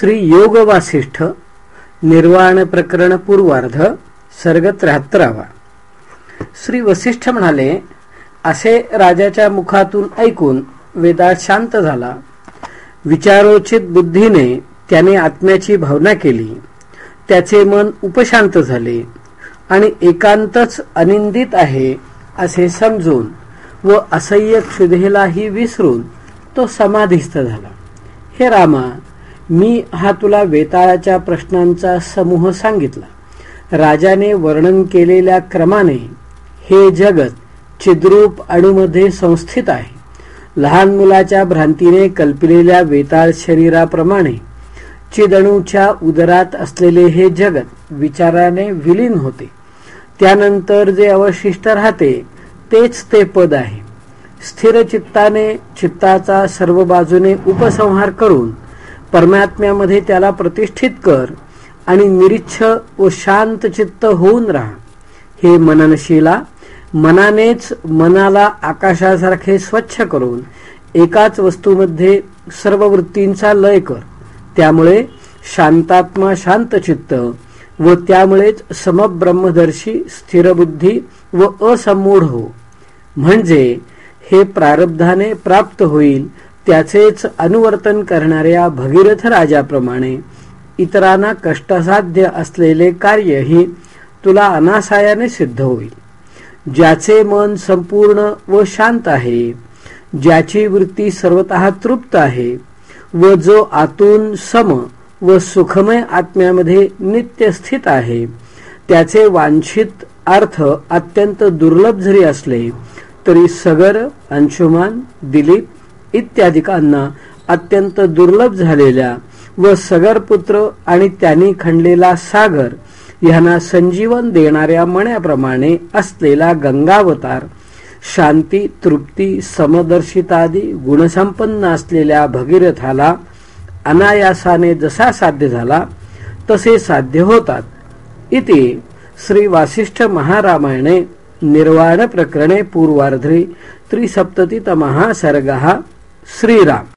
श्री योग वासिष्ठ निर्वाण प्रकरण पूर्वार्ध सर्ग त्र्याहत्तरावा श्री वसिष्ठ म्हणाले असे राजाच्या मुखातून ऐकून वेदा शांत झाला. विचारोचित बुद्धीने त्याने आत्म्याची भावना केली. त्याचे मन उपशांत झाले आणि एकांतच अनिंदित आहे असे समजून व असह्य क्षुधेलाही विसरून तो समाधिस्थ झाला. हे रामा मी हा तुला वेताळाच्या प्रश्नांचा समूह सांगितला. राजाने वर्णन केलेल्या क्रमाने हे जगत चिद्रूप अणूमध्ये संस्थित आहे. लहान मुलाच्या भ्रांतीने कल्पिलेल्या वेताळ शरीराप्रमाणे चिदणूच्या उदरात असलेले हे जगत विचाराने विलीन होते. त्यानंतर जे अवशिष्ट राहते तेच ते पद आहे. स्थिर चित्ताने चित्ताचा सर्व बाजूने उपसंहार करून परमात्म्यामध्ये त्याला प्रतिष्ठित कर आणि निरीच्छ व शांत चित्त होऊन राहा. हे मननशीला मनानेच मनाला आकाशासारखे स्वच्छ करून एकाच वस्तूमध्ये सर्व वृत्तींचा लय कर. त्यामुळे शांतात्मा शांतचित्त व त्यामुळेच समब्रह्मदर्शी स्थिरबुद्धी व असमूढ हो. म्हणजे हे प्रारब्धाने प्राप्त होईल त्याचेच अनुवर्तन करणाऱ्या भगीरथ राजाप्रमाणे इतरांना कष्टसाध्य असलेले कार्यही तुला अनासायाने सिद्ध होईल. ज्याचे मन संपूर्ण व शांत आहे ज्याची वृत्ती सर्वत तृप्त आहे व जो आतून सम व सुखमय आत्म्यामध्ये नित्य स्थित आहे त्याचे वांछित अर्थ अत्यंत दुर्लभ जरी असले तरी सगर अंशुमान दिलीप इत्यादिकांना अत्यंत दुर्लभ झालेल्या व सगरपुत्र आणि त्यांनी खणलेला सागर यांना संजीवन देणाऱ्या मण्याप्रमाणे असलेला गंगावतार शांती तृप्ती समदर्शितादी गुणसंपन्न असलेल्या भगीरथाला अनायासाने जसा साध्य झाला तसे साध्य होतात. इति श्री वासिष्ठ महारामायणे निर्वाण प्रकरणे पूर्वार्धे त्रिसप्ततितमः सर्गः। श्रीराम.